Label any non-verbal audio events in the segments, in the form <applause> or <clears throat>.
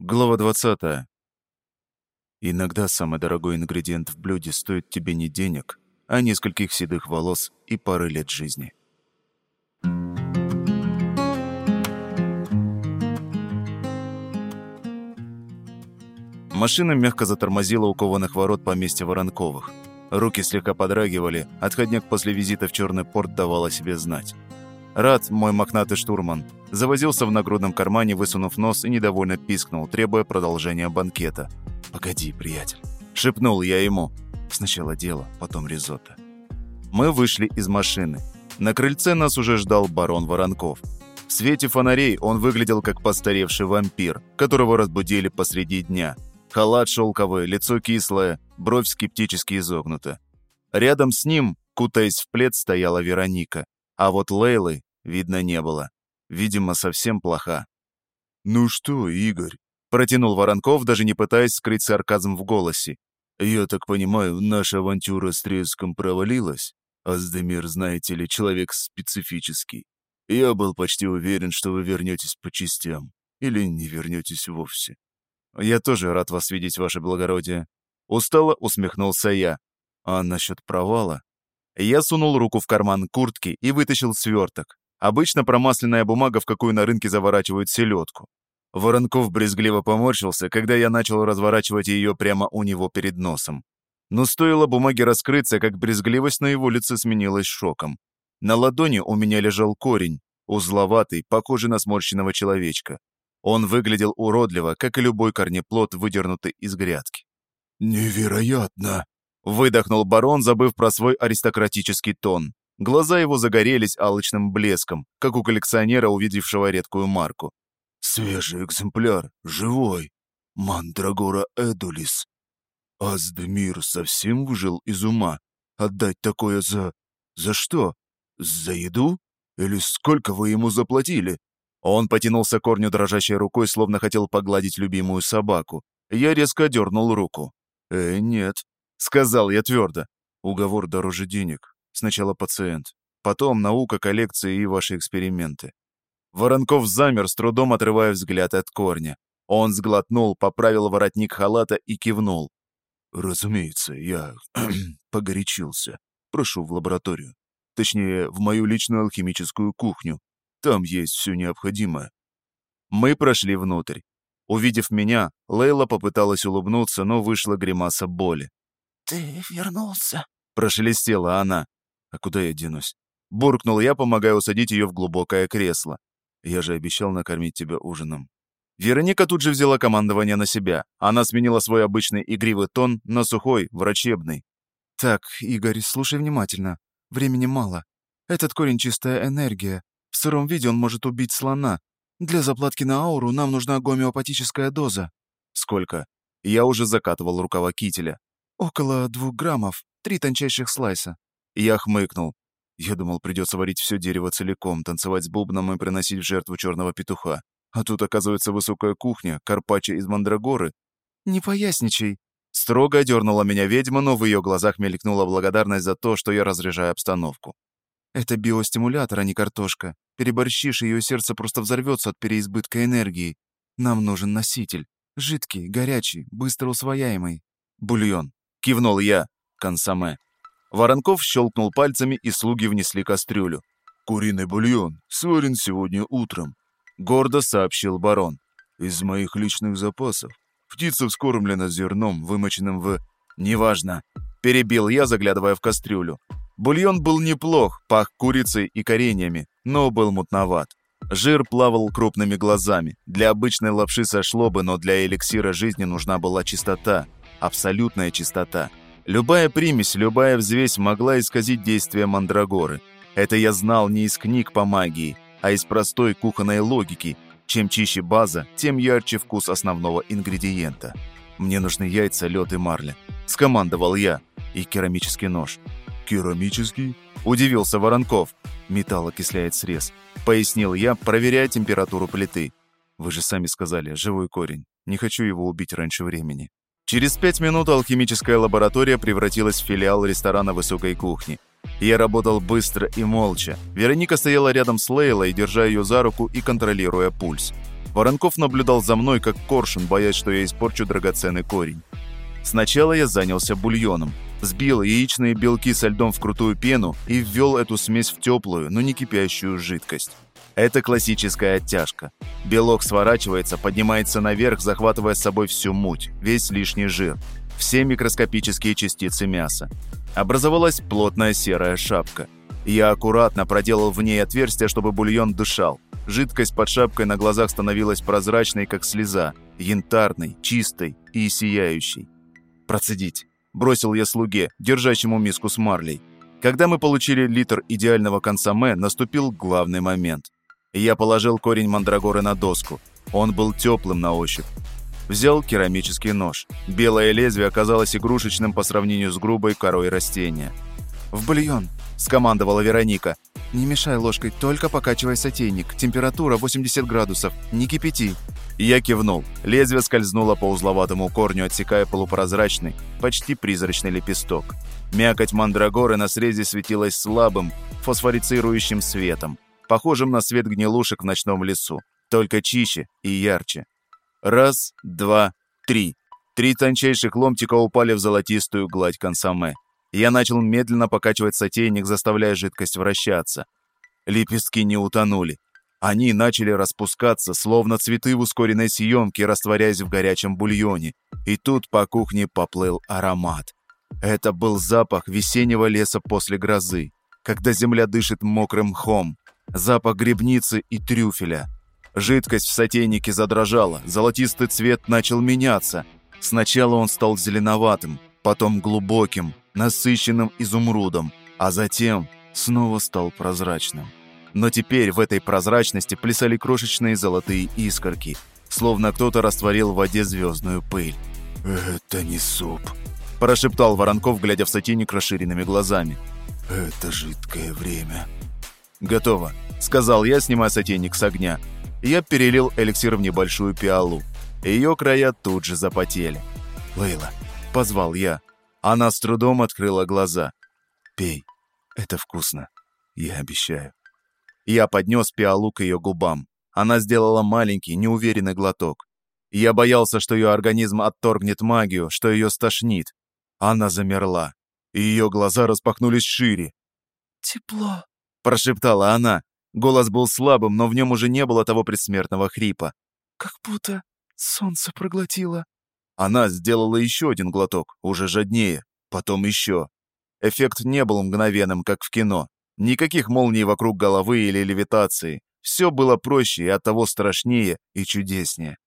Глава 20. Иногда самый дорогой ингредиент в блюде стоит тебе не денег, а нескольких седых волос и пары лет жизни. Машина мягко затормозила у кованых ворот поместья Воронковых. Руки слегка подрагивали, отходняк после визита в Черный порт давал о себе знать. Рад, мой мохнатый штурман, завозился в нагрудном кармане, высунув нос и недовольно пискнул, требуя продолжения банкета. «Погоди, приятель», — шепнул я ему. Сначала дело, потом ризотто. Мы вышли из машины. На крыльце нас уже ждал барон Воронков. В свете фонарей он выглядел как постаревший вампир, которого разбудили посреди дня. Халат шелковый, лицо кислое, бровь скептически изогнута. Рядом с ним, кутаясь в плед, стояла Вероника. А вот Лейлы видно не было. Видимо, совсем плоха. «Ну что, Игорь?» – протянул Воронков, даже не пытаясь скрыть сарказм в голосе. «Я так понимаю, наша авантюра с треском провалилась? Аздемир, знаете ли, человек специфический. Я был почти уверен, что вы вернетесь по частям. Или не вернетесь вовсе». «Я тоже рад вас видеть, ваше благородие». Устало усмехнулся я. «А насчет провала?» Я сунул руку в карман куртки и вытащил сверток. Обычно промасленная бумага, в какую на рынке заворачивают селедку. Воронков брезгливо поморщился, когда я начал разворачивать ее прямо у него перед носом. Но стоило бумаге раскрыться, как брезгливость на его лице сменилась шоком. На ладони у меня лежал корень, узловатый, похожий на сморщенного человечка. Он выглядел уродливо, как и любой корнеплод, выдернутый из грядки. «Невероятно!» — выдохнул барон, забыв про свой аристократический тон. Глаза его загорелись алчным блеском, как у коллекционера, увидевшего редкую марку. «Свежий экземпляр, живой. Мандрагора Эдулис. Аздемир совсем выжил из ума. Отдать такое за... За что? За еду? Или сколько вы ему заплатили?» Он потянулся корню дрожащей рукой, словно хотел погладить любимую собаку. Я резко дернул руку. «Э, нет», — сказал я твердо. «Уговор дороже денег. Сначала пациент, потом наука, коллекции и ваши эксперименты. Воронков замер, с трудом отрывая взгляд от корня. Он сглотнул, поправил воротник халата и кивнул. «Разумеется, я <clears throat> погорячился. Прошу в лабораторию. Точнее, в мою личную алхимическую кухню. Там есть все необходимое». Мы прошли внутрь. Увидев меня, Лейла попыталась улыбнуться, но вышла гримаса боли. «Ты вернулся?» – прошелестела она. А куда я денусь? Буркнул я, помогая усадить ее в глубокое кресло. Я же обещал накормить тебя ужином. Вероника тут же взяла командование на себя. Она сменила свой обычный игривый тон на сухой, врачебный. «Так, Игорь, слушай внимательно. Времени мало. Этот корень — чистая энергия. В сыром виде он может убить слона. Для заплатки на ауру нам нужна гомеопатическая доза». «Сколько?» Я уже закатывал рукава кителя. «Около двух граммов. Три тончайших слайса. Я хмыкнул. Я думал, придется варить все дерево целиком, танцевать с бубном и приносить в жертву черного петуха. А тут, оказывается, высокая кухня, карпаччо из мандрагоры. «Не поясничай». Строго одернула меня ведьма, но в ее глазах мелькнула благодарность за то, что я разряжаю обстановку. «Это биостимулятор, а не картошка. Переборщишь, ее сердце просто взорвется от переизбытка энергии. Нам нужен носитель. Жидкий, горячий, быстро усвояемый. Бульон. Кивнул я. Консоме. Воронков щелкнул пальцами, и слуги внесли кастрюлю. «Куриный бульон, сварен сегодня утром», — гордо сообщил барон. «Из моих личных запасов. Птица вскормлена зерном, вымоченным в...» «Неважно», — перебил я, заглядывая в кастрюлю. Бульон был неплох, пах курицей и кореньями, но был мутноват. Жир плавал крупными глазами. Для обычной лапши сошло бы, но для эликсира жизни нужна была чистота. Абсолютная чистота. Любая примесь, любая взвесь могла исказить действие мандрагоры. Это я знал не из книг по магии, а из простой кухонной логики. Чем чище база, тем ярче вкус основного ингредиента. Мне нужны яйца, лед и марля. Скомандовал я. И керамический нож. «Керамический?» Удивился Воронков. Металл окисляет срез. Пояснил я, проверяя температуру плиты. Вы же сами сказали, живой корень. Не хочу его убить раньше времени. Через пять минут алхимическая лаборатория превратилась в филиал ресторана высокой кухни. Я работал быстро и молча. Вероника стояла рядом с Лейлой, держа ее за руку и контролируя пульс. Воронков наблюдал за мной, как коршун, боясь, что я испорчу драгоценный корень. Сначала я занялся бульоном. Сбил яичные белки со льдом в крутую пену и ввел эту смесь в теплую, но не кипящую жидкость. Это классическая оттяжка. Белок сворачивается, поднимается наверх, захватывая с собой всю муть, весь лишний жир, все микроскопические частицы мяса. Образовалась плотная серая шапка. Я аккуратно проделал в ней отверстие, чтобы бульон дышал. Жидкость под шапкой на глазах становилась прозрачной, как слеза, янтарной, чистой и сияющей. «Процедить», – бросил я слуге, держащему миску с марлей. Когда мы получили литр идеального консоме, наступил главный момент. Я положил корень мандрагоры на доску. Он был теплым на ощупь. Взял керамический нож. Белое лезвие оказалось игрушечным по сравнению с грубой корой растения. «В бульон», – скомандовала Вероника. «Не мешай ложкой, только покачивай сотейник. Температура 80 градусов. Не кипяти». Я кивнул. Лезвие скользнуло по узловатому корню, отсекая полупрозрачный, почти призрачный лепесток. Мякоть мандрагоры на срезе светилась слабым, фосфорицирующим светом, похожим на свет гнилушек в ночном лесу, только чище и ярче. Раз, два, три. Три тончайших ломтика упали в золотистую гладь консоме. Я начал медленно покачивать сотейник, заставляя жидкость вращаться. Лепестки не утонули. Они начали распускаться, словно цветы в ускоренной съемке, растворяясь в горячем бульоне. И тут по кухне поплыл аромат. Это был запах весеннего леса после грозы, когда земля дышит мокрым мхом. Запах грибницы и трюфеля. Жидкость в сотейнике задрожала, золотистый цвет начал меняться. Сначала он стал зеленоватым, потом глубоким, насыщенным изумрудом, а затем снова стал прозрачным. Но теперь в этой прозрачности плясали крошечные золотые искорки, словно кто-то растворил в воде звездную пыль. «Это не суп», – прошептал Воронков, глядя в сотейник расширенными глазами. «Это жидкое время». «Готово», – сказал я, снимая сотейник с огня. Я перелил эликсир в небольшую пиалу. Ее края тут же запотели. «Лейла», – позвал я. Она с трудом открыла глаза. «Пей. Это вкусно. Я обещаю». Я поднес пиалу к ее губам. Она сделала маленький, неуверенный глоток. Я боялся, что ее организм отторгнет магию, что ее стошнит. Она замерла. Ее глаза распахнулись шире. «Тепло», – прошептала она. Голос был слабым, но в нем уже не было того предсмертного хрипа. «Как будто солнце проглотило». Она сделала еще один глоток, уже жаднее, потом еще. Эффект не был мгновенным, как в кино. Никаких молний вокруг головы или левитации. Все было проще и оттого страшнее и чудеснее.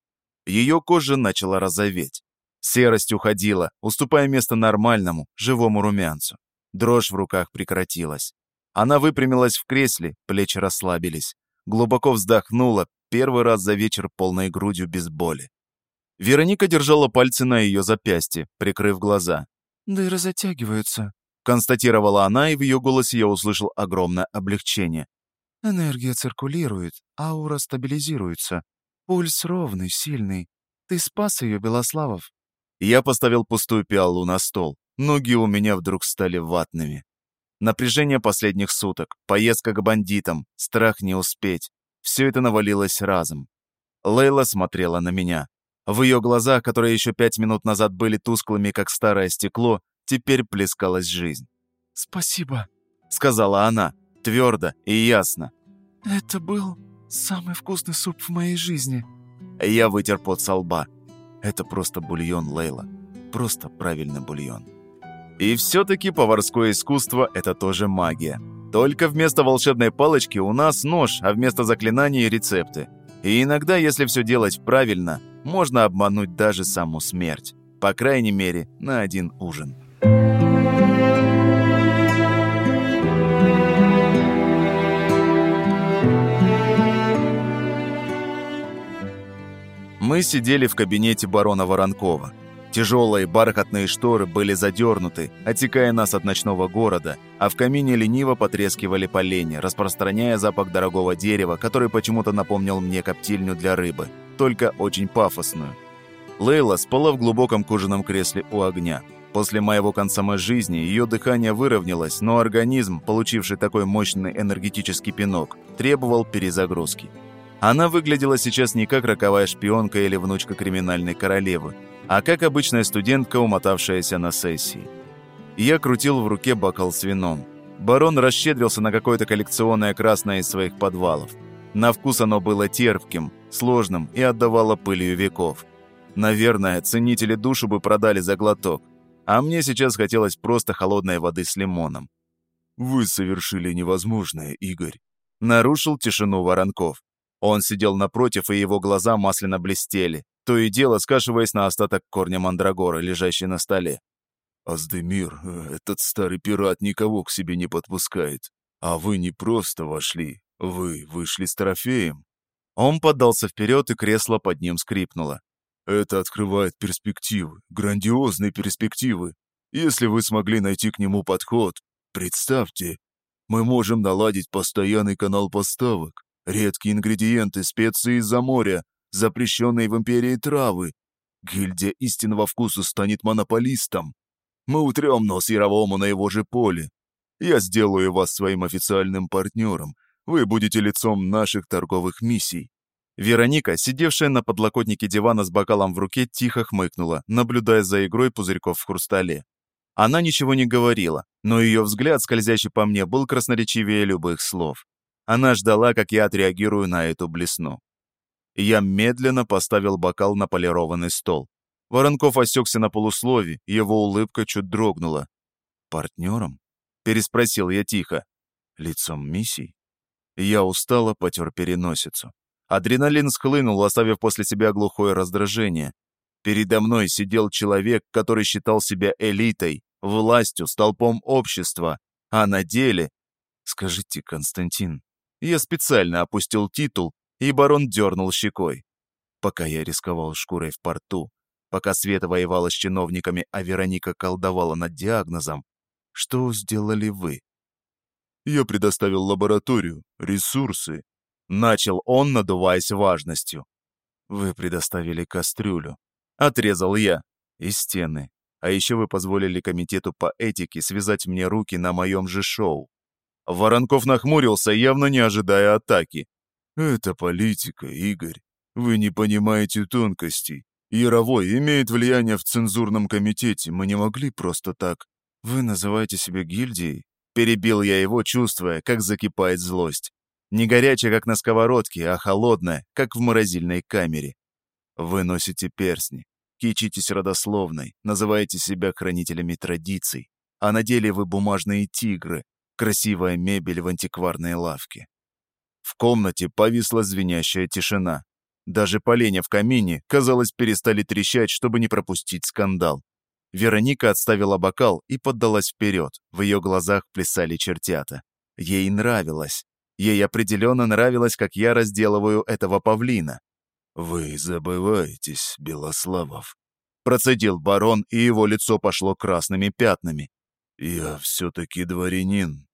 Ее кожа начала розоветь. Серость уходила, уступая место нормальному, живому румянцу. Дрожь в руках прекратилась. Она выпрямилась в кресле, плечи расслабились. Глубоко вздохнула, первый раз за вечер полной грудью без боли. Вероника держала пальцы на ее запястье, прикрыв глаза. «Дыры затягиваются», — констатировала она, и в ее голосе я услышал огромное облегчение. «Энергия циркулирует, аура стабилизируется. Пульс ровный, сильный. Ты спас ее, Белославов». Я поставил пустую пиалу на стол. Ноги у меня вдруг стали ватными. Напряжение последних суток, поездка к бандитам, страх не успеть. Все это навалилось разом. Лейла смотрела на меня. В ее глазах, которые еще пять минут назад были тусклыми, как старое стекло, теперь плескалась жизнь. «Спасибо», — сказала она, твердо и ясно. «Это был самый вкусный суп в моей жизни». Я вытер пот со лба. Это просто бульон, Лейла. Просто правильный бульон. И все-таки поварское искусство — это тоже магия. Только вместо волшебной палочки у нас нож, а вместо заклинаний — рецепты. И иногда, если все делать правильно, можно обмануть даже саму смерть. По крайней мере, на один ужин. Мы сидели в кабинете барона Воронкова. Тяжелые бархатные шторы были задернуты, отекая нас от ночного города, а в камине лениво потрескивали поленья, распространяя запах дорогого дерева, который почему-то напомнил мне коптильню для рыбы, только очень пафосную. Лейла спала в глубоком кожаном кресле у огня. После моего конца жизни ее дыхание выровнялось, но организм, получивший такой мощный энергетический пинок, требовал перезагрузки. Она выглядела сейчас не как роковая шпионка или внучка криминальной королевы, а как обычная студентка, умотавшаяся на сессии. Я крутил в руке бокал с вином. Барон расщедрился на какое-то коллекционное красное из своих подвалов. На вкус оно было терпким, сложным и отдавало пылью веков. Наверное, ценители душу бы продали за глоток. А мне сейчас хотелось просто холодной воды с лимоном. «Вы совершили невозможное, Игорь», — нарушил тишину Воронков. Он сидел напротив, и его глаза масляно блестели, то и дело скашиваясь на остаток корня мандрагора, лежащий на столе. «Аздемир, э, этот старый пират никого к себе не подпускает. А вы не просто вошли, вы вышли с трофеем». Он поддался вперед, и кресло под ним скрипнуло. «Это открывает перспективы, грандиозные перспективы. Если вы смогли найти к нему подход, представьте, мы можем наладить постоянный канал поставок, редкие ингредиенты, специи из-за моря, запрещенные в Империи травы. Гильдия истинного вкуса станет монополистом. Мы утрем нос Яровому на его же поле. Я сделаю вас своим официальным партнером. Вы будете лицом наших торговых миссий». Вероника, сидевшая на подлокотнике дивана с бокалом в руке, тихо хмыкнула, наблюдая за игрой пузырьков в хрустале. Она ничего не говорила, но ее взгляд, скользящий по мне, был красноречивее любых слов. Она ждала, как я отреагирую на эту блесну. Я медленно поставил бокал на полированный стол. Воронков осекся на полуслове, его улыбка чуть дрогнула. «Партнером?» — переспросил я тихо. «Лицом миссий?» Я устало потер переносицу. Адреналин схлынул, оставив после себя глухое раздражение. Передо мной сидел человек, который считал себя элитой, властью, столпом общества, а на деле... Скажите, Константин, я специально опустил титул, и барон дернул щекой. Пока я рисковал шкурой в порту, пока Света воевала с чиновниками, а Вероника колдовала над диагнозом, что сделали вы? Я предоставил лабораторию, ресурсы. Начал он, надуваясь важностью. Вы предоставили кастрюлю. Отрезал я. И стены. А еще вы позволили комитету по этике связать мне руки на моем же шоу. Воронков нахмурился, явно не ожидая атаки. «Это политика, Игорь. Вы не понимаете тонкостей. Яровой имеет влияние в цензурном комитете, мы не могли просто так. Вы называете себя гильдией? Перебил я его, чувствуя, как закипает злость. Не горячая, как на сковородке, а холодная, как в морозильной камере. Вы носите персни, кичитесь родословной, называете себя хранителями традиций, а на деле вы бумажные тигры, красивая мебель в антикварной лавке. В комнате повисла звенящая тишина. Даже поленья в камине, казалось, перестали трещать, чтобы не пропустить скандал. Вероника отставила бокал и поддалась вперед. В ее глазах плясали чертята. Ей нравилось. Ей определенно нравилось, как я разделываю этого павлина. «Вы забываетесь, Белославов», — процедил барон, и его лицо пошло красными пятнами. «Я все-таки дворянин».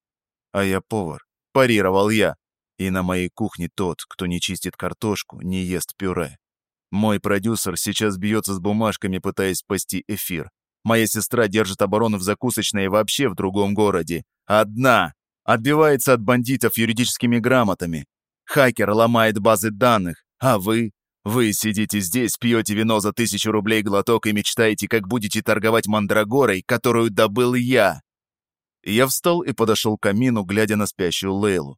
«А я повар», — парировал я. И на моей кухне тот, кто не чистит картошку, не ест пюре. Мой продюсер сейчас бьется с бумажками, пытаясь спасти эфир. Моя сестра держит оборону в закусочной и вообще в другом городе. Одна. Отбивается от бандитов юридическими грамотами. Хакер ломает базы данных. А вы? Вы сидите здесь, пьете вино за тысячу рублей глоток и мечтаете, как будете торговать мандрагорой, которую добыл я. Я встал и подошел к камину, глядя на спящую Лейлу.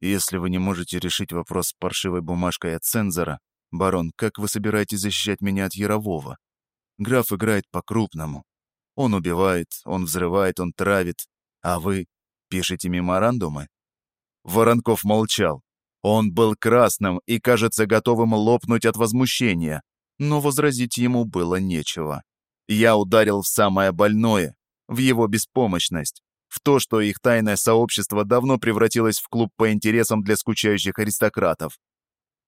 Если вы не можете решить вопрос с паршивой бумажкой от цензора, барон, как вы собираетесь защищать меня от Ярового? Граф играет по-крупному. Он убивает, он взрывает, он травит. А вы пишете меморандумы? Воронков молчал. Он был красным и, кажется, готовым лопнуть от возмущения, но возразить ему было нечего. Я ударил в самое больное, в его беспомощность в то, что их тайное сообщество давно превратилось в клуб по интересам для скучающих аристократов.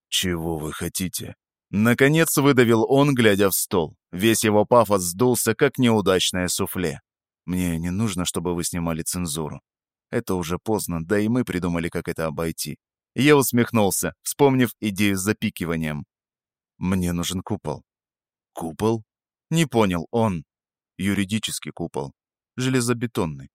«Чего вы хотите?» Наконец выдавил он, глядя в стол. Весь его пафос сдулся, как неудачное суфле. «Мне не нужно, чтобы вы снимали цензуру. Это уже поздно, да и мы придумали, как это обойти». Я усмехнулся, вспомнив идею с запикиванием. «Мне нужен купол». «Купол?» Не понял он. Юридический купол. Железобетонный.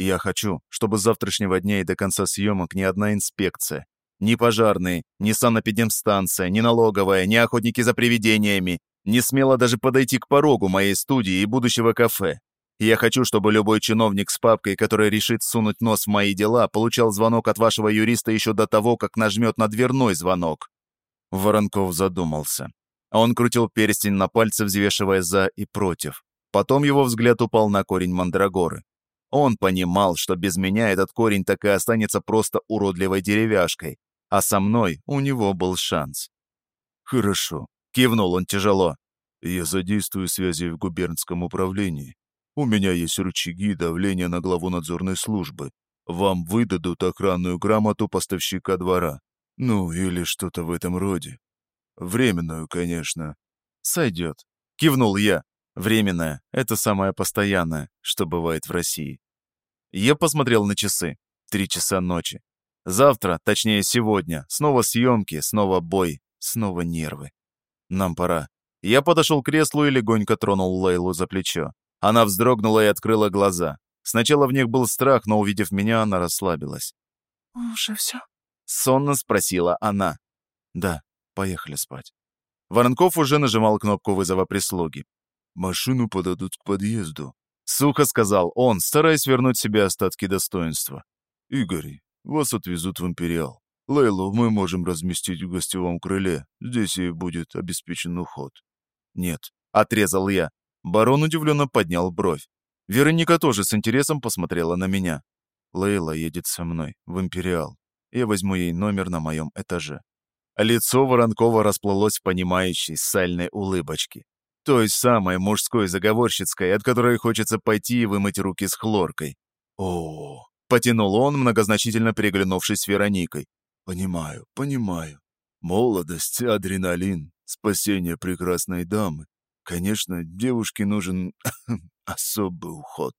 Я хочу, чтобы с завтрашнего дня и до конца съемок ни одна инспекция, Ни пожарные, ни санэпидемстанция, ни налоговая, ни охотники за привидениями не смело даже подойти к порогу моей студии и будущего кафе. Я хочу, чтобы любой чиновник с папкой, который решит сунуть нос в мои дела, получал звонок от вашего юриста еще до того, как нажмет на дверной звонок». Воронков задумался. Он крутил перстень на пальце, взвешивая «за» и «против». Потом его взгляд упал на корень мандрагоры. Он понимал, что без меня этот корень так и останется просто уродливой деревяшкой, а со мной у него был шанс. «Хорошо», — кивнул он тяжело. «Я задействую связи в губернском управлении. У меня есть рычаги давления на главу надзорной службы. Вам выдадут охранную грамоту поставщика двора. Ну, или что-то в этом роде. Временную, конечно». «Сойдет», — кивнул я. Временное — это самое постоянное, что бывает в России. Я посмотрел на часы. Три часа ночи. Завтра, точнее сегодня, снова съемки, снова бой, снова нервы. Нам пора. Я подошел к креслу и легонько тронул Лейлу за плечо. Она вздрогнула и открыла глаза. Сначала в них был страх, но, увидев меня, она расслабилась. «Уже все?» — сонно спросила она. «Да, поехали спать». Воронков уже нажимал кнопку вызова прислуги. «Машину подадут к подъезду», — сухо сказал он, стараясь вернуть себе остатки достоинства. «Игорь, вас отвезут в Империал. Лейлу мы можем разместить в гостевом крыле. Здесь ей будет обеспечен уход». «Нет», — отрезал я. Барон удивленно поднял бровь. Вероника тоже с интересом посмотрела на меня. Лейла едет со мной в Империал. Я возьму ей номер на моем этаже. Лицо Воронкова расплылось в понимающей сальной улыбочке. Той самой мужской заговорщицкой, от которой хочется пойти и вымыть руки с хлоркой. О, потянул он, многозначительно переглянувшись с Вероникой. Понимаю, понимаю. Молодость, адреналин, спасение прекрасной дамы. Конечно, девушке нужен <coughs> особый уход.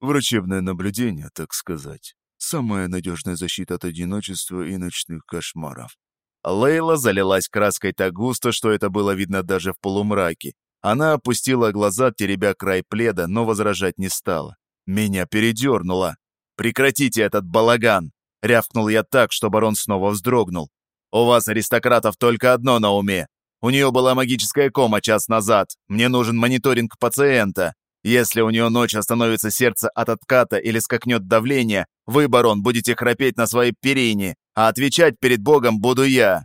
Врачебное наблюдение, так сказать. Самая надежная защита от одиночества и ночных кошмаров. Лейла залилась краской так густо, что это было видно даже в полумраке. Она опустила глаза, теребя край пледа, но возражать не стала. Меня передернуло. «Прекратите этот балаган!» — рявкнул я так, что барон снова вздрогнул. «У вас, аристократов, только одно на уме у нее была магическая кома час назад. Мне нужен мониторинг пациента. Если у нее ночь остановится сердце от отката или скакнет давление, вы, барон, будете храпеть на своей перине, а отвечать перед Богом буду я».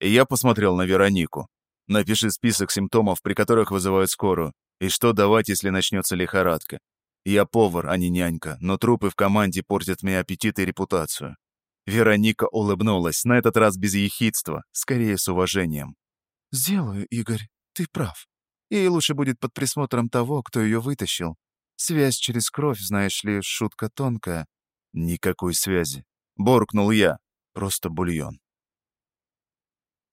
Я посмотрел на Веронику. Напиши список симптомов, при которых вызывают скорую, и что давать, если начнется лихорадка. Я повар, а не нянька, но трупы в команде портят мне аппетит и репутацию. Вероника улыбнулась, на этот раз без ехидства, скорее с уважением. «Сделаю, Игорь, ты прав. Ей лучше будет под присмотром того, кто ее вытащил. Связь через кровь, знаешь ли, шутка тонкая». «Никакой связи», — боркнул я. «Просто бульон».